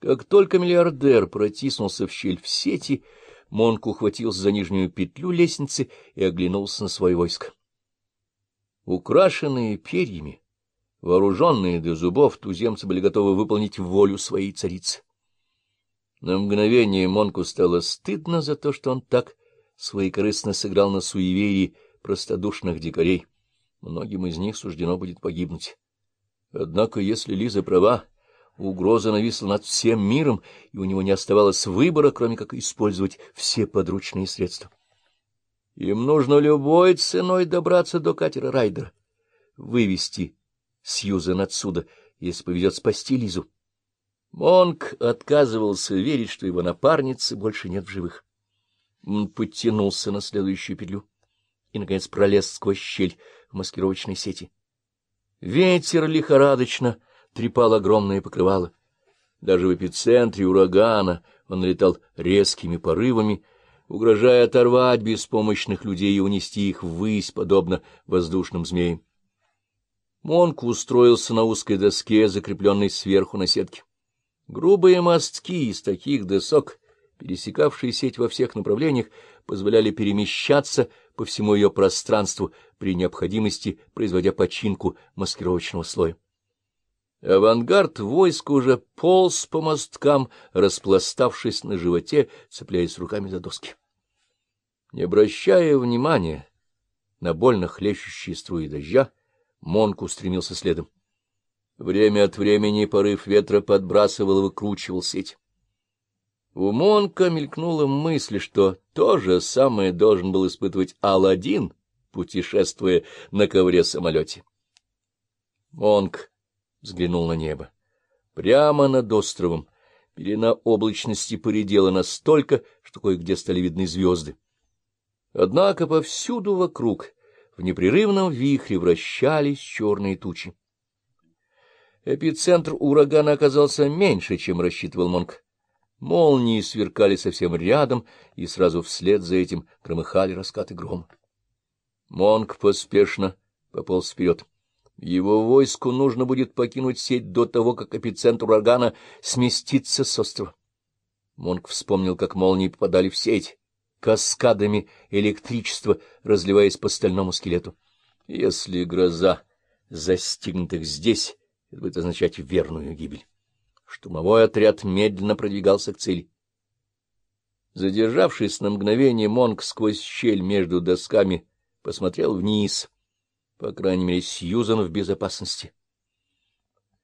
Как только миллиардер протиснулся в щель в сети, Монк ухватился за нижнюю петлю лестницы и оглянулся на свое войско. Украшенные перьями, вооруженные до зубов, туземцы были готовы выполнить волю своей царицы. На мгновение Монку стало стыдно за то, что он так своекорыстно сыграл на суеверии простодушных дикарей. Многим из них суждено будет погибнуть. Однако, если Лиза права, угроза нависла над всем миром, и у него не оставалось выбора, кроме как использовать все подручные средства. Им нужно любой ценой добраться до катера Райдера, вывести Сьюзен отсюда, если повезет спасти Лизу. Монк отказывался верить, что его напарницы больше нет в живых. Он подтянулся на следующую петлю и, наконец, пролез сквозь щель в маскировочной сети. Ветер лихорадочно трепал огромное покрывало. Даже в эпицентре урагана он летал резкими порывами, угрожая оторвать беспомощных людей и унести их ввысь, подобно воздушным змеям. Монк устроился на узкой доске, закрепленной сверху на сетке. Грубые мостки из таких досок, пересекавшие сеть во всех направлениях, позволяли перемещаться по всему ее пространству при необходимости, производя починку маскировочного слоя. Авангард войска уже полз по мосткам, распластавшись на животе, цепляясь руками за доски. Не обращая внимания на больно хлещущие струи дождя, Монк устремился следом. Время от времени порыв ветра подбрасывал и выкручивал сеть. У Монка мелькнула мысль, что то же самое должен был испытывать Аладдин, путешествуя на ковре-самолете. Монк взглянул на небо. Прямо над островом пелена облачности поредела настолько, что кое-где стали видны звезды. Однако повсюду вокруг в непрерывном вихре вращались черные тучи. Эпицентр урагана оказался меньше, чем рассчитывал Монк. Молнии сверкали совсем рядом, и сразу вслед за этим громыхали раскаты грома. Монк поспешно пополз вперед. Его войску нужно будет покинуть сеть до того, как эпицентр урагана сместится с острова. Монк вспомнил, как молнии попадали в сеть, каскадами электричества, разливаясь по стальному скелету. Если гроза застигнет их здесь, это будет означать верную гибель. Штурмовой отряд медленно продвигался к цели. Задержавшись на мгновение, Монк сквозь щель между досками посмотрел вниз. По крайней мере, Сьюзан в безопасности.